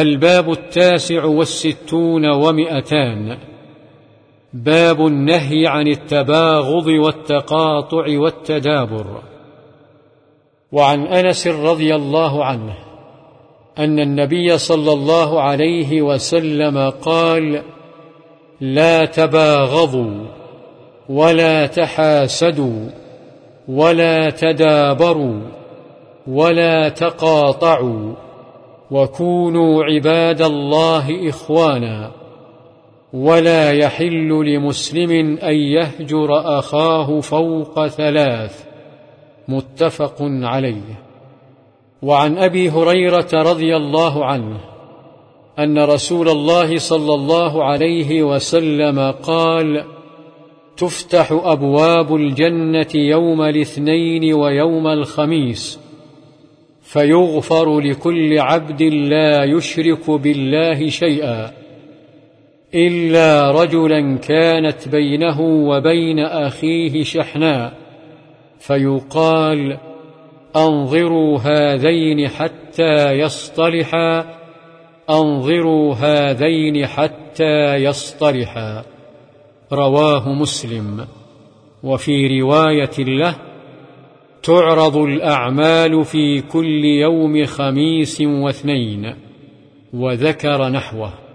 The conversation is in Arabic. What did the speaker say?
الباب التاسع والستون ومئتان. باب النهي عن التباغض والتقاطع والتدابر. وعن أنس رضي الله عنه أن النبي صلى الله عليه وسلم قال لا تباغضوا ولا تحاسدوا ولا تدابروا ولا تقاطعوا وكونوا عباد الله إخوانا. ولا يحل لمسلم أن يهجر أخاه فوق ثلاث. متفق عليه. وعن أبي هريرة رضي الله عنه أن رسول الله صلى الله عليه وسلم قال تفتح أبواب الجنة يوم الاثنين ويوم الخميس فيغفر لكل عبد لا يشرك بالله شيئا إلا رجلا كانت بينه وبين أخيه شحناء فيقال أنظروا هذين حتى يصطلحا أنظروا هذين حتى يصطلحا رواه مسلم وفي رواية له تعرض الأعمال في كل يوم خميس واثنين وذكر نحوه.